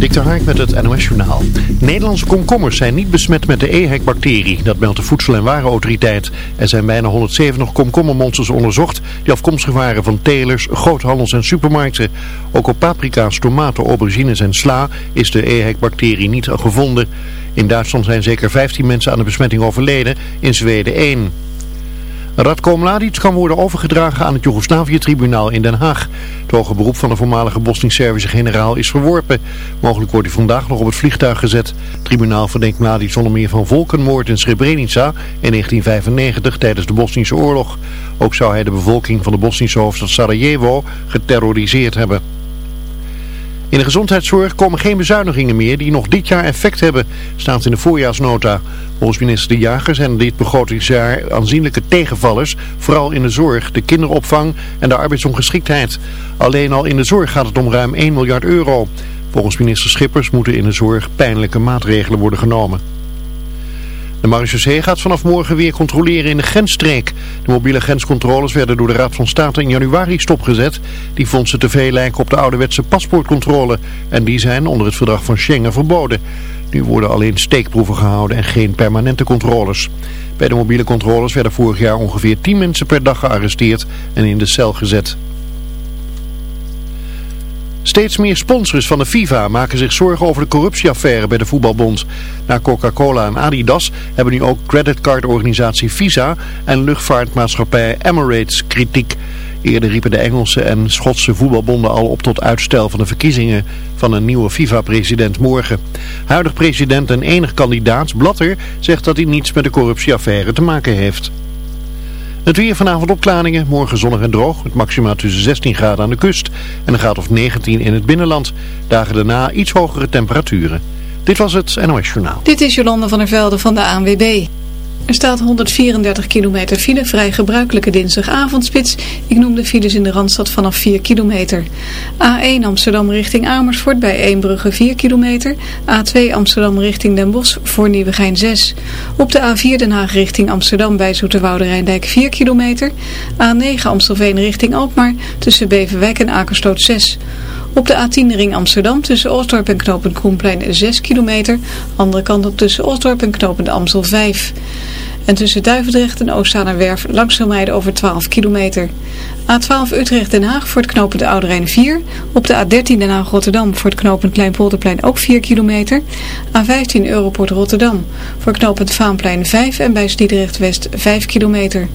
Dik de Hark met het NOS Journaal. Nederlandse komkommers zijn niet besmet met de EHEC-bacterie. Dat meldt de Voedsel- en Warenautoriteit. Er zijn bijna 170 komkommermonsters onderzocht... die afkomstig waren van telers, groothandels en supermarkten. Ook op paprika's, tomaten, aubergines en sla is de EHEC-bacterie niet gevonden. In Duitsland zijn zeker 15 mensen aan de besmetting overleden, in Zweden 1. Radko Mladic kan worden overgedragen aan het Joegoslavië-tribunaal in Den Haag. Het hoge beroep van de voormalige Bosnisch-Servische generaal is verworpen. Mogelijk wordt hij vandaag nog op het vliegtuig gezet. Het tribunaal verdenkt Mladic zonder meer van volkenmoord in Srebrenica in 1995 tijdens de Bosnische oorlog. Ook zou hij de bevolking van de Bosnische hoofdstad Sarajevo geterroriseerd hebben. In de gezondheidszorg komen geen bezuinigingen meer die nog dit jaar effect hebben, staat in de voorjaarsnota. Volgens minister De Jager zijn dit begrotingsjaar aanzienlijke tegenvallers, vooral in de zorg, de kinderopvang en de arbeidsongeschiktheid. Alleen al in de zorg gaat het om ruim 1 miljard euro. Volgens minister Schippers moeten in de zorg pijnlijke maatregelen worden genomen. De marechaussee gaat vanaf morgen weer controleren in de grensstreek. De mobiele grenscontroles werden door de Raad van State in januari stopgezet. Die vond ze te veel lijken op de ouderwetse paspoortcontrole. En die zijn onder het verdrag van Schengen verboden. Nu worden alleen steekproeven gehouden en geen permanente controles. Bij de mobiele controles werden vorig jaar ongeveer 10 mensen per dag gearresteerd en in de cel gezet. Steeds meer sponsors van de FIFA maken zich zorgen over de corruptieaffaire bij de voetbalbond. Na Coca-Cola en Adidas hebben nu ook creditcardorganisatie Visa en luchtvaartmaatschappij Emirates kritiek. Eerder riepen de Engelse en Schotse voetbalbonden al op tot uitstel van de verkiezingen van een nieuwe FIFA-president morgen. Huidig president en enig kandidaat, Blatter, zegt dat hij niets met de corruptieaffaire te maken heeft. Het weer vanavond opklaringen, morgen zonnig en droog. Het maxima tussen 16 graden aan de kust en een graad of 19 in het binnenland. Dagen daarna iets hogere temperaturen. Dit was het NOS Journaal. Dit is Jolande van der Velde van de ANWB. Er staat 134 kilometer file, vrij gebruikelijke dinsdagavondspits. Ik noem de files in de Randstad vanaf 4 kilometer. A1 Amsterdam richting Amersfoort bij Eembrugge 4 kilometer. A2 Amsterdam richting Den Bosch voor Nieuwegein 6. Op de A4 Den Haag richting Amsterdam bij Zoeterwoude Rijndijk 4 kilometer. A9 Amstelveen richting Alkmaar tussen Beverwijk en Akersloot 6. Op de A10 ring Amsterdam tussen Osdorp en Knopend Koenplein 6 kilometer. Andere kant op tussen Osdorp en Knopend Amstel 5. En tussen Duivendrecht en Oostzaanerwerf langzaam rijden over 12 kilometer. A12 Utrecht-Den Haag voor het knooppunt Oude Rijn 4. Op de A13 Den Haag-Rotterdam voor het knooppunt Kleinpolderplein ook 4 kilometer. A15 Europort Rotterdam voor knooppunt Vaanplein 5 en bij Sliedrecht West 5 kilometer.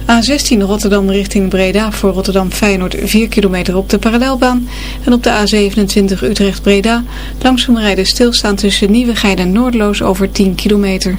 A16 Rotterdam richting Breda voor Rotterdam Feyenoord 4 kilometer op de parallelbaan. En op de A27 Utrecht Breda langzaam rijden stilstaan tussen Nieuwegein en Noordloos over 10 kilometer.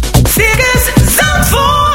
Circus Zandvoort.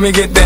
Let me get that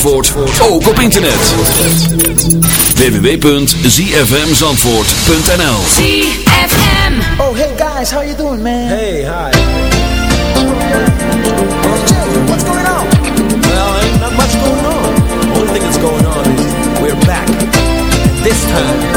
Zandvoort ook op internet. www.zfmzandvoort.nl ZFM Oh hey guys, how you doing man? Hey, hi. What's going on? Well, ain't not much going on. Only thing that's going on is we're back. This time...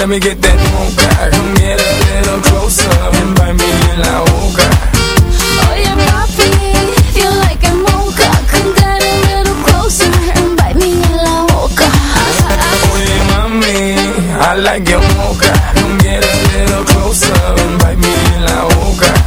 let me get that mocha Come get a little closer and bite me in la boca yeah, papi, you like a mocha. Come get a little closer and bite me in la boca. Yeah mami, I like your mocha. Come get a little closer and bite me in la boca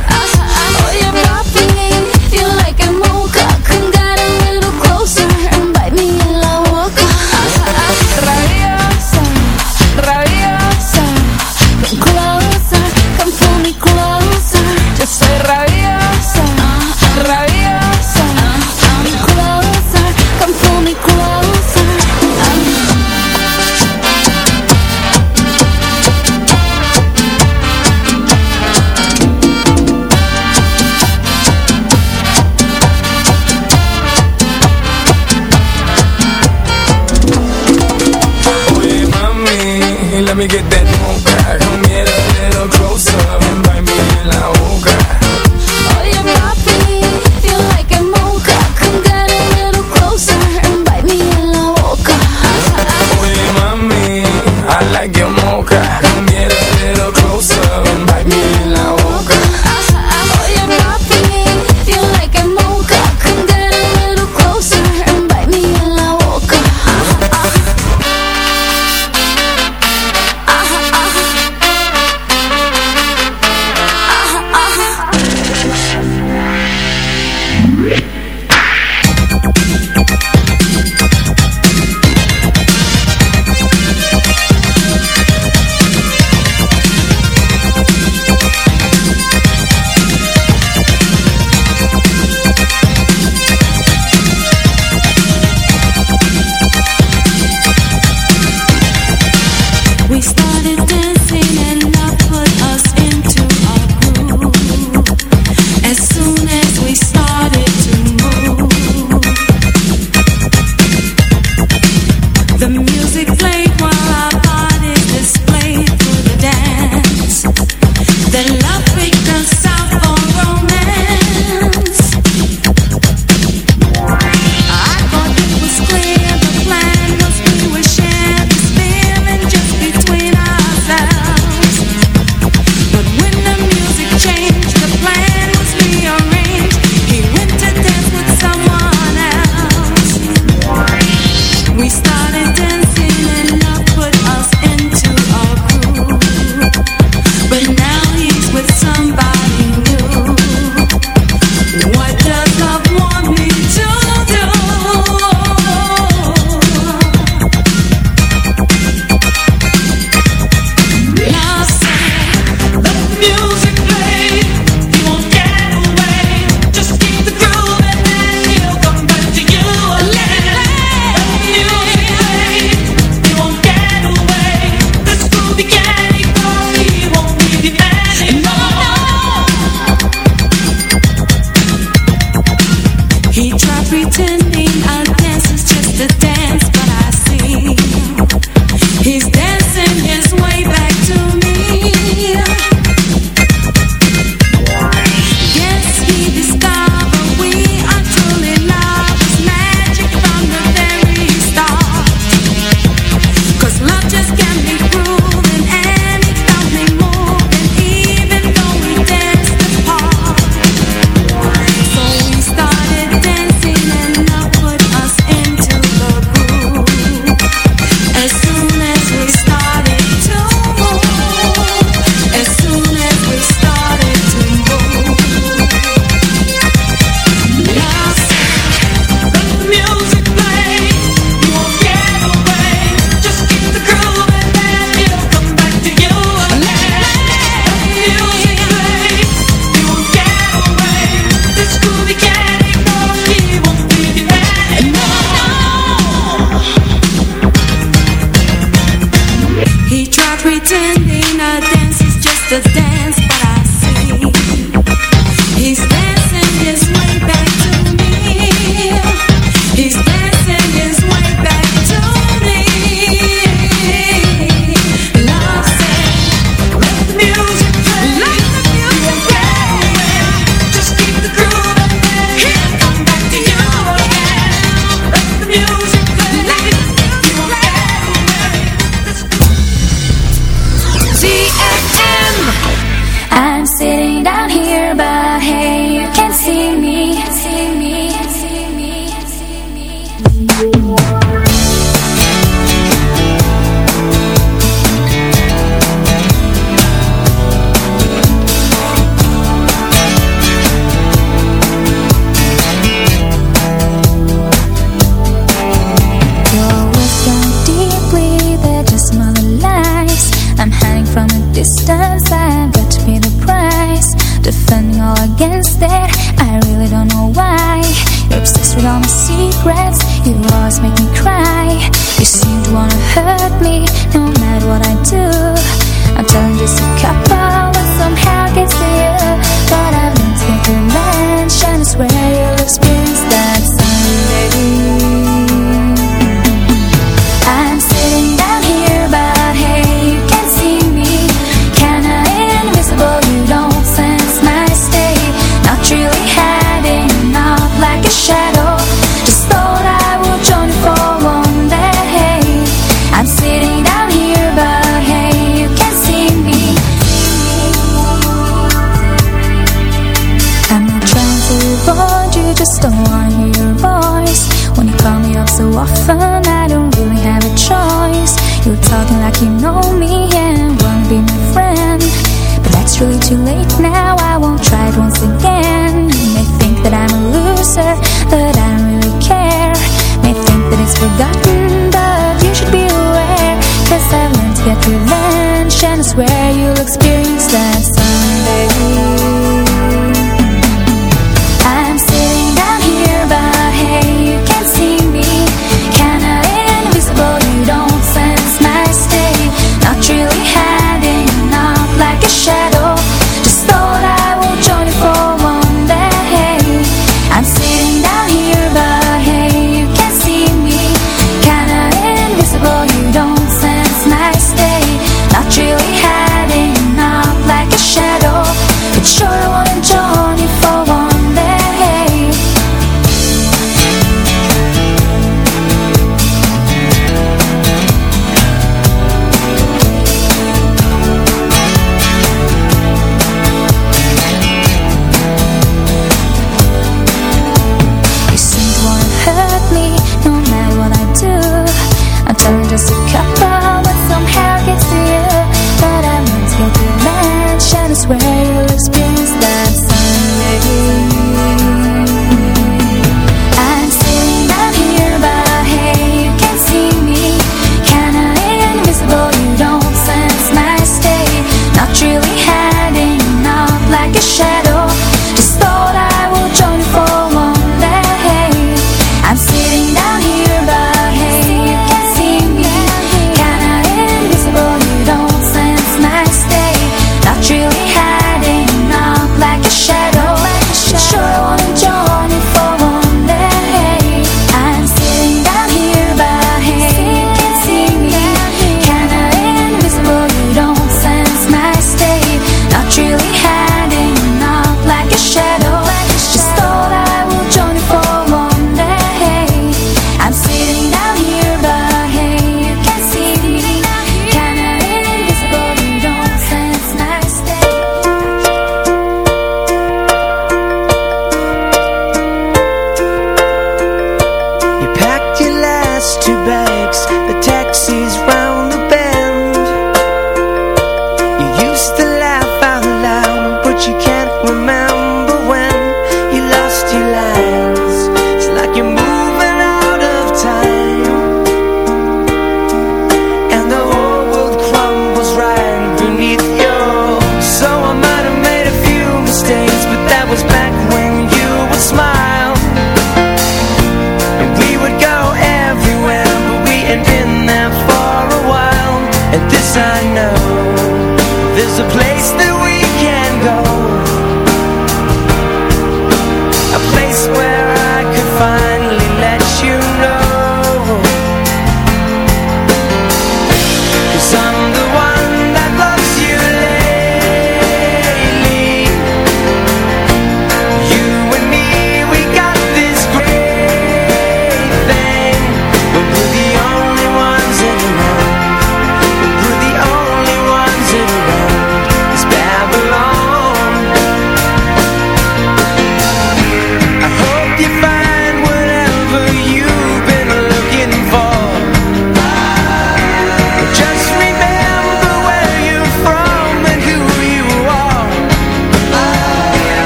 my secrets, you always make me cry.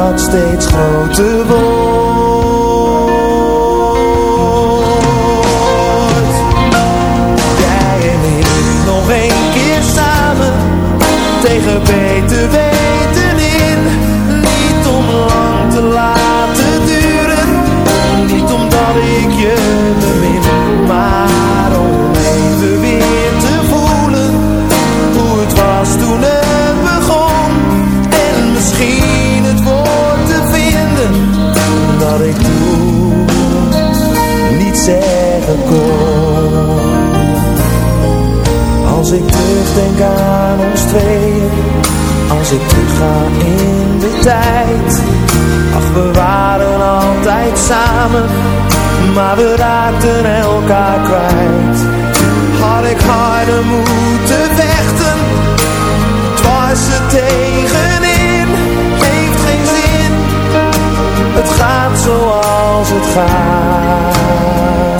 dat steeds groter wordt. Als ik terugdenk aan ons tweeën, als ik terugga in de tijd. Ach, we waren altijd samen, maar we raakten elkaar kwijt. Had ik harder moeten vechten, dwars er tegenin, heeft geen zin. Het gaat zoals het gaat.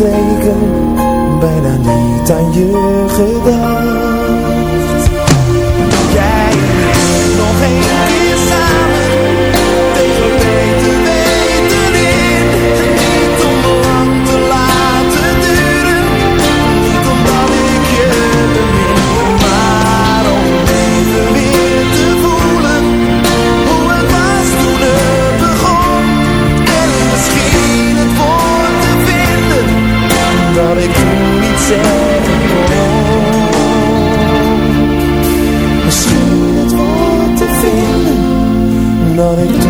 zeker bijna niet aan je gedacht. what it